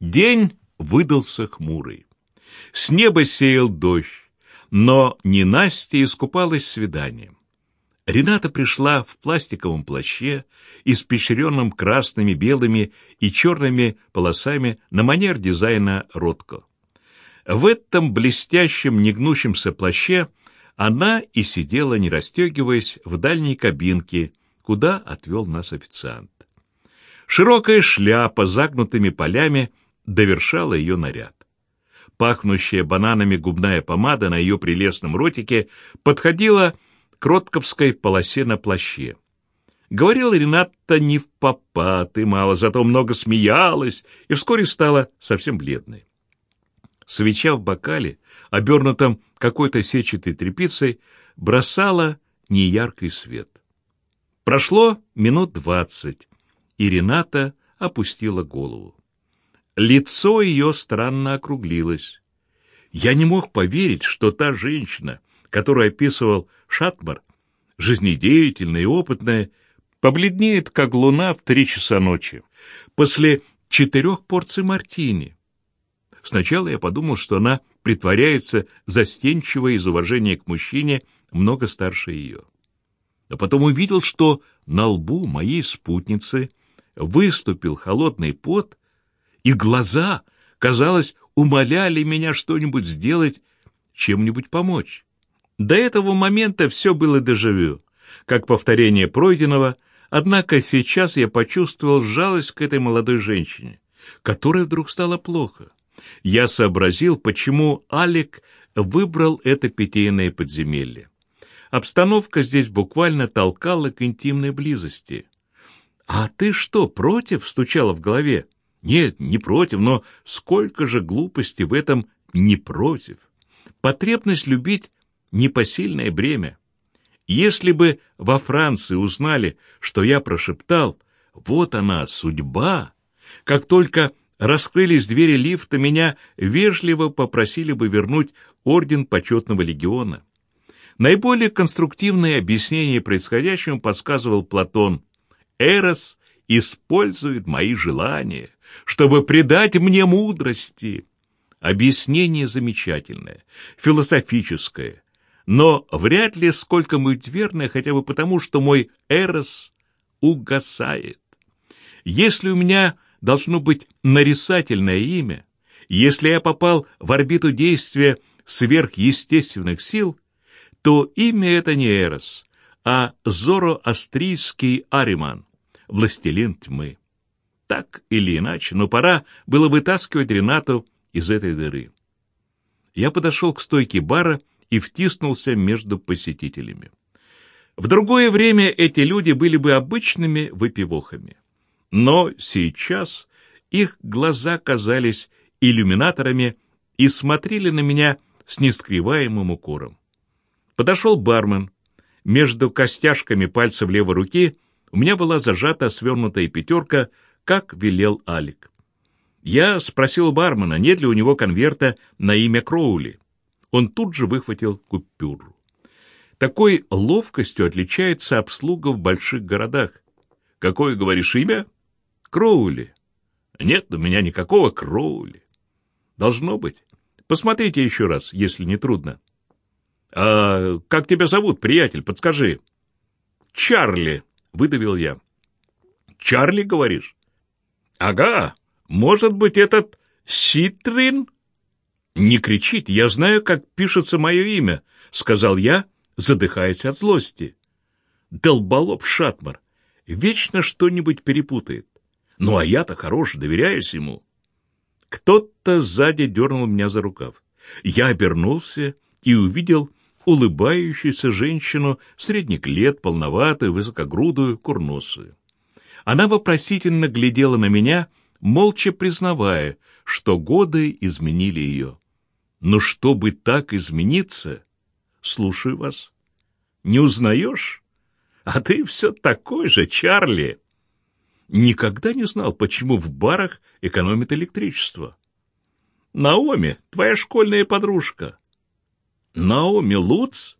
День выдался хмурый. С неба сеял дождь, но не Настя искупалась свиданием. Рената пришла в пластиковом плаще, испещренном красными, белыми и черными полосами на манер дизайна Ротко. В этом блестящем, негнущемся плаще она и сидела, не расстегиваясь, в дальней кабинке, куда отвел нас официант. Широкая шляпа с загнутыми полями довершала ее наряд. Пахнущая бананами губная помада на ее прелестном ротике подходила к ротковской полосе на плаще. Говорила Рената не в попад и мало, зато много смеялась и вскоре стала совсем бледной. Свеча в бокале, обернутом какой-то сетчатой тряпицей, бросала неяркий свет. Прошло минут двадцать, и Рената опустила голову. Лицо ее странно округлилось. Я не мог поверить, что та женщина, которую описывал Шатмар, жизнедеятельная и опытная, побледнеет, как луна в три часа ночи, после четырех порций мартини. Сначала я подумал, что она притворяется застенчивой из уважения к мужчине, много старше ее. А потом увидел, что на лбу моей спутницы выступил холодный пот, и глаза, казалось, умоляли меня что-нибудь сделать, чем-нибудь помочь. До этого момента все было дежавю, как повторение пройденного, однако сейчас я почувствовал жалость к этой молодой женщине, которой вдруг стало плохо. Я сообразил, почему Алик выбрал это питейное подземелье. Обстановка здесь буквально толкала к интимной близости. «А ты что, против?» — стучало в голове. Нет, не против, но сколько же глупости в этом «не против». Потребность любить — непосильное бремя. Если бы во Франции узнали, что я прошептал «вот она, судьба», как только раскрылись двери лифта, меня вежливо попросили бы вернуть орден почетного легиона. Наиболее конструктивное объяснение происходящему подсказывал Платон. Эрос использует мои желания, чтобы придать мне мудрости. Объяснение замечательное, философическое, но вряд ли сколько-нибудь верное, хотя бы потому, что мой Эрос угасает. Если у меня должно быть нарисательное имя, если я попал в орбиту действия сверхъестественных сил, то имя это не Эрос, а зороастрийский Ариман, властелин тьмы. Так или иначе, но пора было вытаскивать Ренату из этой дыры. Я подошел к стойке бара и втиснулся между посетителями. В другое время эти люди были бы обычными выпивохами. Но сейчас их глаза казались иллюминаторами и смотрели на меня с нескрываемым укором. Подошел бармен. Между костяшками пальцев левой руки у меня была зажата свернутая пятерка, как велел Алик. Я спросил бармена, нет ли у него конверта на имя Кроули. Он тут же выхватил купюру. Такой ловкостью отличается обслуга в больших городах. Какое, говоришь, имя? Кроули. Нет у меня никакого Кроули. Должно быть. Посмотрите еще раз, если не трудно. А как тебя зовут, приятель, подскажи. Чарли, выдавил я. Чарли, говоришь? Ага, может быть, этот Ситрин? Не кричите, я знаю, как пишется мое имя, сказал я, задыхаясь от злости. Долболоб Шатмар, вечно что-нибудь перепутает. Ну, а я-то хорош, доверяюсь ему. Кто-то сзади дернул меня за рукав. Я обернулся и увидел улыбающуюся женщину средних лет, полноватую, высокогрудую, курносую. Она вопросительно глядела на меня, молча признавая, что годы изменили ее. Но чтобы так измениться, слушаю вас. Не узнаешь? А ты все такой же, Чарли. Никогда не знал, почему в барах экономят электричество. Наоми, твоя школьная подружка. Наоми Луц?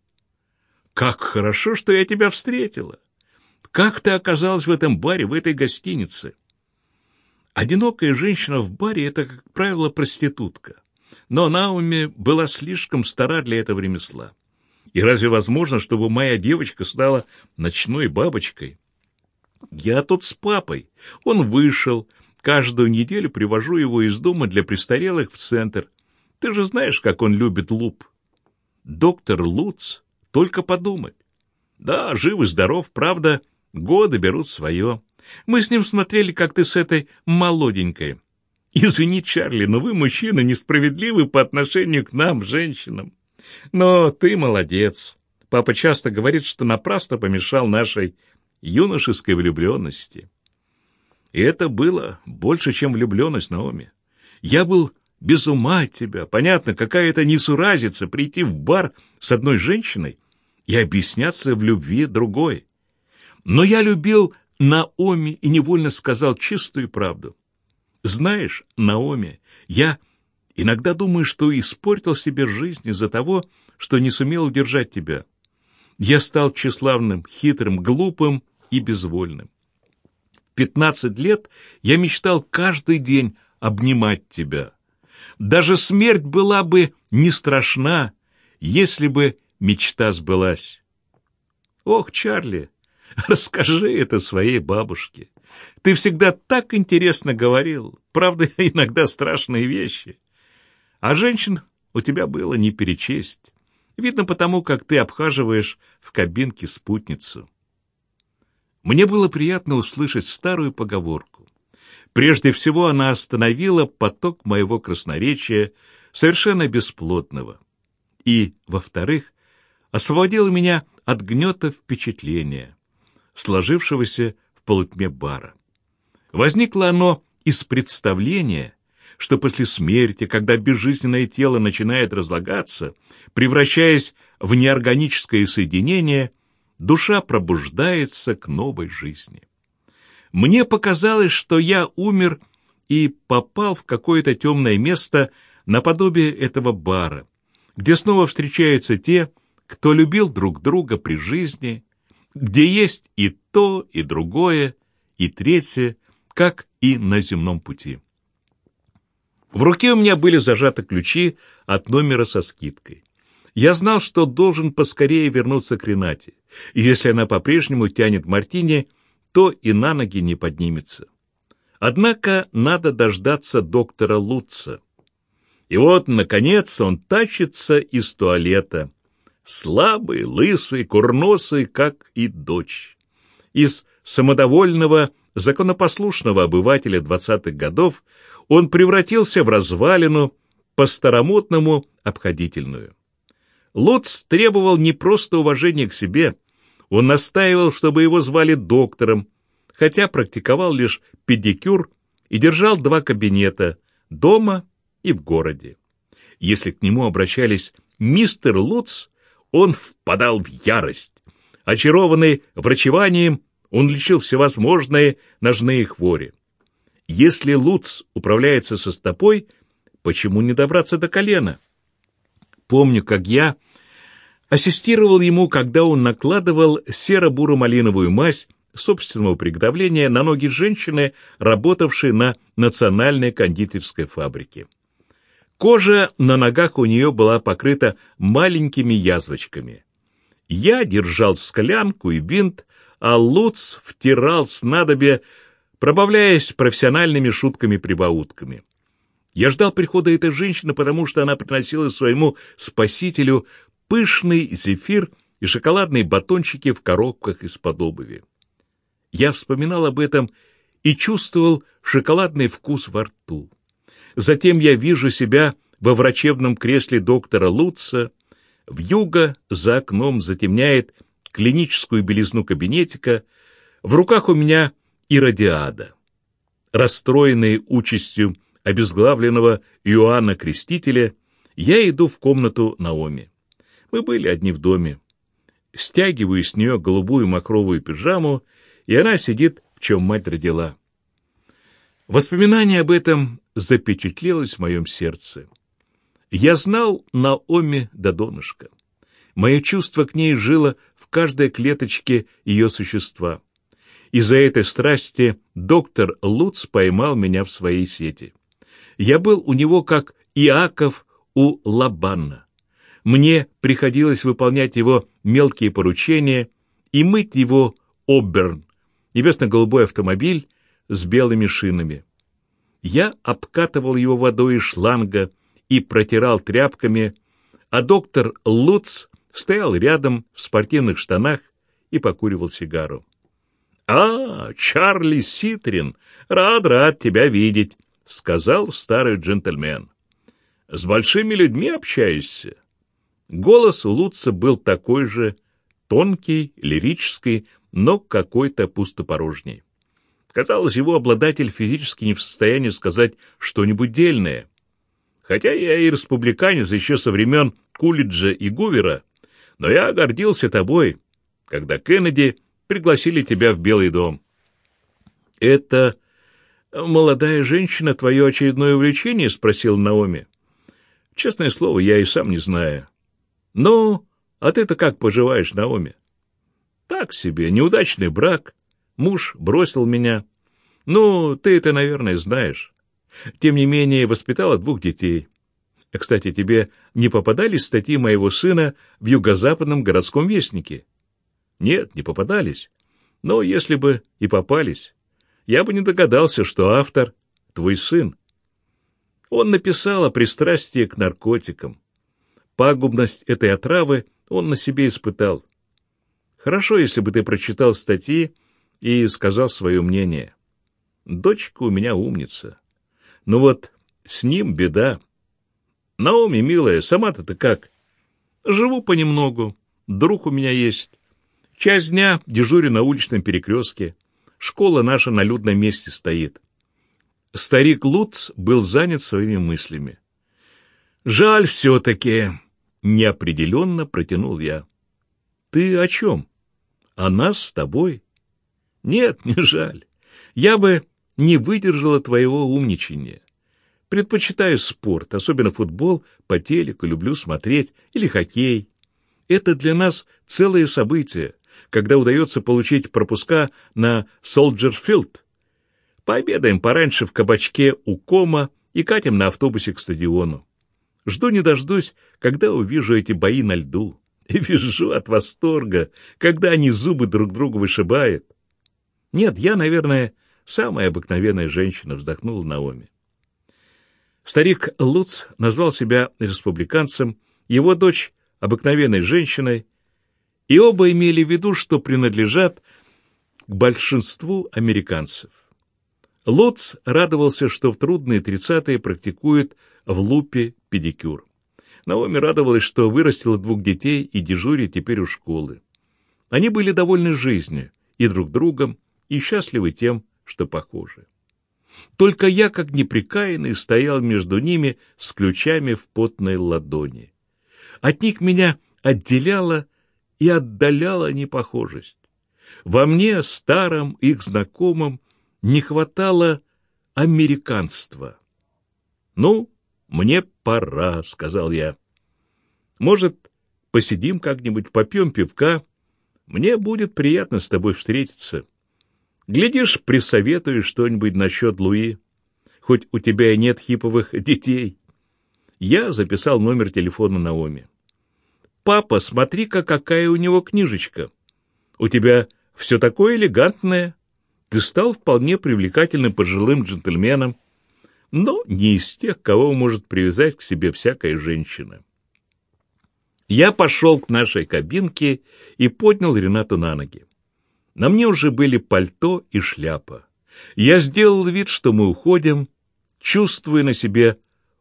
Как хорошо, что я тебя встретила. Как ты оказалась в этом баре, в этой гостинице? Одинокая женщина в баре — это, как правило, проститутка. Но Науми была слишком стара для этого ремесла. И разве возможно, чтобы моя девочка стала ночной бабочкой? Я тут с папой. Он вышел. Каждую неделю привожу его из дома для престарелых в центр. Ты же знаешь, как он любит луп. Доктор Луц, только подумать. Да, жив и здоров, правда, годы берут свое. Мы с ним смотрели, как ты с этой молоденькой. Извини, Чарли, но вы, мужчины, несправедливы по отношению к нам, женщинам. Но ты молодец. Папа часто говорит, что напрасно помешал нашей юношеской влюбленности. И это было больше, чем влюбленность, Наоми. Я был без ума от тебя. Понятно, какая-то несуразица прийти в бар с одной женщиной и объясняться в любви другой. Но я любил Наоми и невольно сказал чистую правду. Знаешь, Наоми, я иногда думаю, что испортил себе жизнь из-за того, что не сумел удержать тебя. Я стал тщеславным, хитрым, глупым и безвольным. В пятнадцать лет я мечтал каждый день обнимать тебя. Даже смерть была бы не страшна, если бы мечта сбылась. Ох, Чарли, расскажи это своей бабушке. Ты всегда так интересно говорил, правда, иногда страшные вещи. А женщин у тебя было не перечесть. Видно потому, как ты обхаживаешь в кабинке спутницу. Мне было приятно услышать старую поговорку. Прежде всего она остановила поток моего красноречия, совершенно бесплотного. И, во-вторых, освободила меня от гнета впечатления, сложившегося в полутьме бара. Возникло оно из представления, что после смерти, когда безжизненное тело начинает разлагаться, превращаясь в неорганическое соединение, душа пробуждается к новой жизни. Мне показалось, что я умер и попал в какое-то темное место наподобие этого бара, где снова встречаются те, кто любил друг друга при жизни, где есть и то, и другое, и третье, как и на земном пути. В руке у меня были зажаты ключи от номера со скидкой. Я знал, что должен поскорее вернуться к Ренате, и если она по-прежнему тянет мартини, то и на ноги не поднимется. Однако надо дождаться доктора Лутца. И вот, наконец, он тащится из туалета. Слабый, лысый, курносый, как и дочь. Из самодовольного, законопослушного обывателя двадцатых годов он превратился в развалину, по-старомодному обходительную. Лутц требовал не просто уважения к себе, он настаивал, чтобы его звали доктором, хотя практиковал лишь педикюр и держал два кабинета – дома и в городе. Если к нему обращались «мистер Лутц», он впадал в ярость. Очарованный врачеванием, он лечил всевозможные ножные хвори. Если Луц управляется со стопой, почему не добраться до колена? Помню, как я ассистировал ему, когда он накладывал серо-буро-малиновую мазь собственного приготовления на ноги женщины, работавшей на национальной кондитерской фабрике. Кожа на ногах у нее была покрыта маленькими язвочками. Я держал склянку и бинт, а Луц втирал снадобье, пробавляясь профессиональными шутками-прибаутками. Я ждал прихода этой женщины, потому что она приносила своему спасителю пышный зефир и шоколадные батончики в коробках из-под обуви. Я вспоминал об этом и чувствовал шоколадный вкус во рту. Затем я вижу себя во врачебном кресле доктора Лутца, в юго за окном затемняет клиническую белизну кабинетика, в руках у меня иродиада. Расстроенный участью обезглавленного Иоанна Крестителя, я иду в комнату Наоми. Мы были одни в доме. Стягиваю с нее голубую махровую пижаму, и она сидит, в чем мать родила. Воспоминание об этом запечатлелось в моем сердце. Я знал Наоми до донышка. Мое чувство к ней жило в каждой клеточке ее существа. Из-за этой страсти доктор Луц поймал меня в своей сети. Я был у него как Иаков у Лабанна. Мне приходилось выполнять его мелкие поручения и мыть его оберн, небесно-голубой автомобиль с белыми шинами. Я обкатывал его водой из шланга и протирал тряпками, а доктор Луц стоял рядом в спортивных штанах и покуривал сигару. «А, Чарли Ситрин, рад-рад тебя видеть», — сказал старый джентльмен. «С большими людьми общаешься?» Голос у Лутца был такой же, тонкий, лирический, но какой-то пустопорожний. Казалось, его обладатель физически не в состоянии сказать что-нибудь дельное. Хотя я и республиканец еще со времен Кулиджа и Гувера, но я гордился тобой, когда Кеннеди пригласили тебя в Белый дом. — Это молодая женщина твое очередное увлечение? — спросил Наоми. — Честное слово, я и сам не знаю. — Ну, а ты-то как поживаешь, Наоми? — Так себе, неудачный брак. Муж бросил меня. Ну, ты это, наверное, знаешь. Тем не менее, воспитала двух детей. Кстати, тебе не попадались статьи моего сына в юго-западном городском вестнике? Нет, не попадались. Но если бы и попались, я бы не догадался, что автор — твой сын. Он написал о пристрастии к наркотикам. Пагубность этой отравы он на себе испытал. Хорошо, если бы ты прочитал статьи и сказал свое мнение. Дочка у меня умница. Но вот с ним беда. Наоми, милая, сама-то ты как? Живу понемногу, друг у меня есть. Часть дня дежурю на уличном перекрестке. Школа наша на людном месте стоит. Старик Луц был занят своими мыслями. «Жаль все-таки», — неопределенно протянул я. «Ты о чем? О нас с тобой?» «Нет, не жаль. Я бы не выдержала твоего умничания. Предпочитаю спорт, особенно футбол, по телеку люблю смотреть, или хоккей. Это для нас целое событие когда удается получить пропуска на Солджерфилд. Пообедаем пораньше в кабачке у Кома и катим на автобусе к стадиону. Жду не дождусь, когда увижу эти бои на льду. И вижу от восторга, когда они зубы друг другу вышибают. Нет, я, наверное, самая обыкновенная женщина, вздохнула Наоми. Старик Луц назвал себя республиканцем, его дочь — обыкновенной женщиной, и оба имели в виду, что принадлежат к большинству американцев. Лотц радовался, что в трудные тридцатые практикует в лупе педикюр. Наоми радовалась, что вырастила двух детей и дежурит теперь у школы. Они были довольны жизнью и друг другом, и счастливы тем, что похожи. Только я, как неприкаянный, стоял между ними с ключами в потной ладони. От них меня отделяла и отдаляла непохожесть. Во мне, старом их знакомом, не хватало американства. «Ну, мне пора», — сказал я. «Может, посидим как-нибудь, попьем пивка? Мне будет приятно с тобой встретиться. Глядишь, присоветую что-нибудь насчет Луи, хоть у тебя и нет хиповых детей». Я записал номер телефона Наоми. «Папа, смотри-ка, какая у него книжечка. У тебя все такое элегантное. Ты стал вполне привлекательным пожилым джентльменом, но не из тех, кого может привязать к себе всякая женщина». Я пошел к нашей кабинке и поднял Ренату на ноги. На мне уже были пальто и шляпа. Я сделал вид, что мы уходим, чувствуя на себе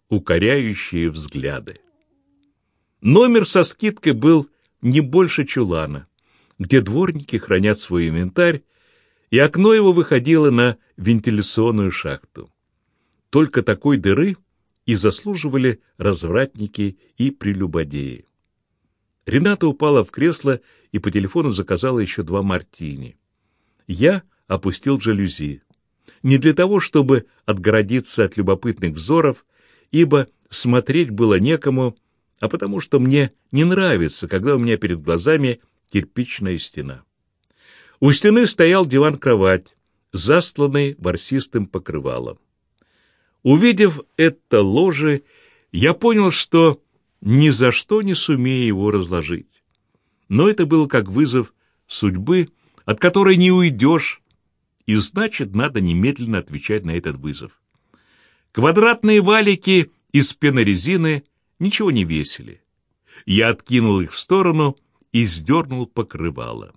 укоряющие взгляды. Номер со скидкой был не больше чулана, где дворники хранят свой инвентарь, и окно его выходило на вентиляционную шахту. Только такой дыры и заслуживали развратники и прелюбодеи. Рената упала в кресло и по телефону заказала еще два мартини. Я опустил жалюзи. Не для того, чтобы отгородиться от любопытных взоров, ибо смотреть было некому, а потому что мне не нравится, когда у меня перед глазами кирпичная стена. У стены стоял диван-кровать, застланный ворсистым покрывалом. Увидев это ложе, я понял, что ни за что не сумею его разложить. Но это было как вызов судьбы, от которой не уйдешь, и значит, надо немедленно отвечать на этот вызов. Квадратные валики из пенорезины ничего не весили. Я откинул их в сторону и сдернул покрывало.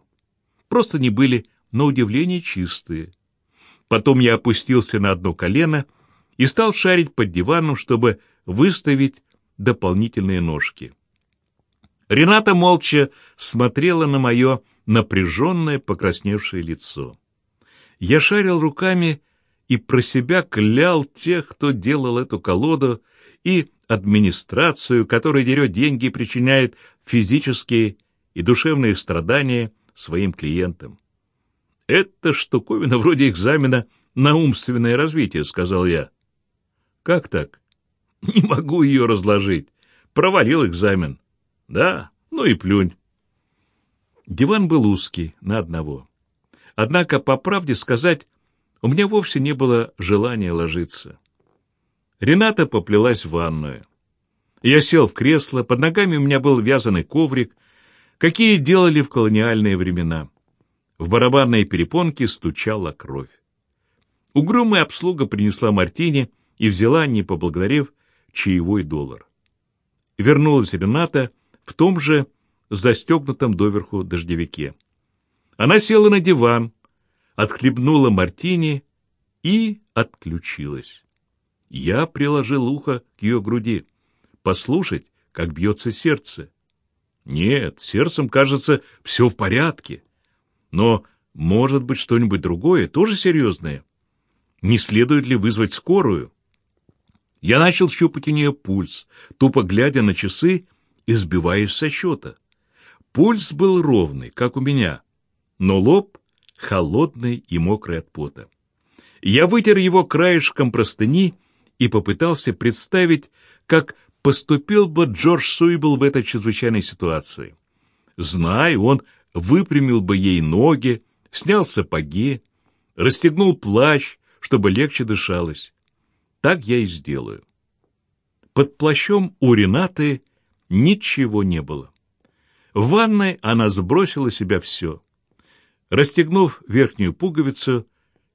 Просто не были, на удивление, чистые. Потом я опустился на одно колено и стал шарить под диваном, чтобы выставить дополнительные ножки. Рената молча смотрела на мое напряженное покрасневшее лицо. Я шарил руками и про себя клял тех, кто делал эту колоду, и администрацию, которая дерет деньги и причиняет физические и душевные страдания своим клиентам. «Это штуковина вроде экзамена на умственное развитие», — сказал я. «Как так?» «Не могу ее разложить. Провалил экзамен». «Да, ну и плюнь». Диван был узкий, на одного. Однако, по правде сказать, у меня вовсе не было желания ложиться. Рената поплелась в ванную. Я сел в кресло, под ногами у меня был вязаный коврик, какие делали в колониальные времена. В барабанной перепонке стучала кровь. Угрюмая обслуга принесла мартини и взяла, не поблагодарив, чаевой доллар. Вернулась Рената в том же застегнутом доверху дождевике. Она села на диван, отхлебнула мартини и отключилась. Я приложил ухо к ее груди, послушать, как бьется сердце. Нет, сердцем, кажется, все в порядке. Но, может быть, что-нибудь другое, тоже серьезное. Не следует ли вызвать скорую? Я начал щупать у нее пульс, тупо глядя на часы и сбиваясь со счета. Пульс был ровный, как у меня, но лоб холодный и мокрый от пота. Я вытер его краешком простыни и попытался представить, как поступил бы Джордж Суйбл в этой чрезвычайной ситуации. Знай, он выпрямил бы ей ноги, снял сапоги, расстегнул плащ, чтобы легче дышалось. Так я и сделаю. Под плащом у Ренаты ничего не было. В ванной она сбросила себя все. Расстегнув верхнюю пуговицу,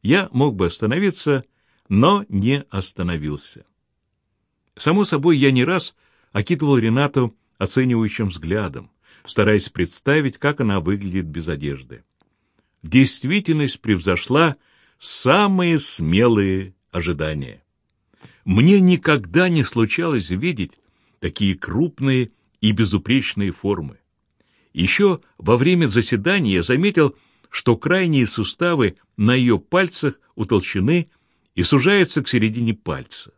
я мог бы остановиться, но не остановился. Само собой, я не раз окидывал Ренату оценивающим взглядом, стараясь представить, как она выглядит без одежды. Действительность превзошла самые смелые ожидания. Мне никогда не случалось видеть такие крупные и безупречные формы. Еще во время заседания я заметил, что крайние суставы на ее пальцах утолщены и сужаются к середине пальца.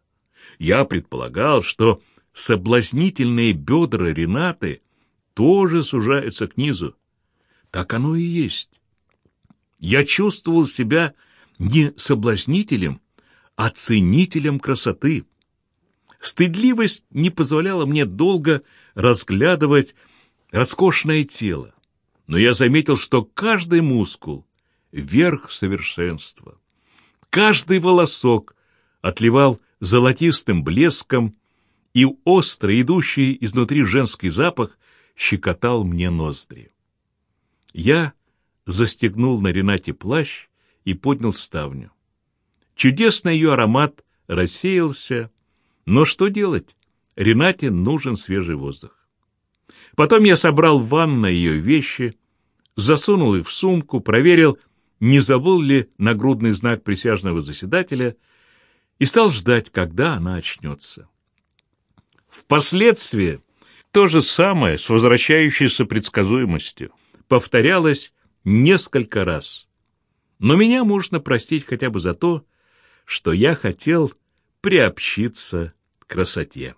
Я предполагал, что соблазнительные бедра Ренаты тоже сужаются к низу. Так оно и есть. Я чувствовал себя не соблазнителем, а ценителем красоты. Стыдливость не позволяла мне долго разглядывать роскошное тело, но я заметил, что каждый мускул — верх совершенства. Каждый волосок отливал золотистым блеском, и острый, идущий изнутри женский запах, щекотал мне ноздри. Я застегнул на Ренате плащ и поднял ставню. Чудесный ее аромат рассеялся, но что делать? Ренате нужен свежий воздух. Потом я собрал в ванной ее вещи, засунул их в сумку, проверил, не забыл ли нагрудный знак присяжного заседателя и стал ждать, когда она очнется. Впоследствии то же самое с возвращающейся предсказуемостью повторялось несколько раз. Но меня можно простить хотя бы за то, что я хотел приобщиться к красоте.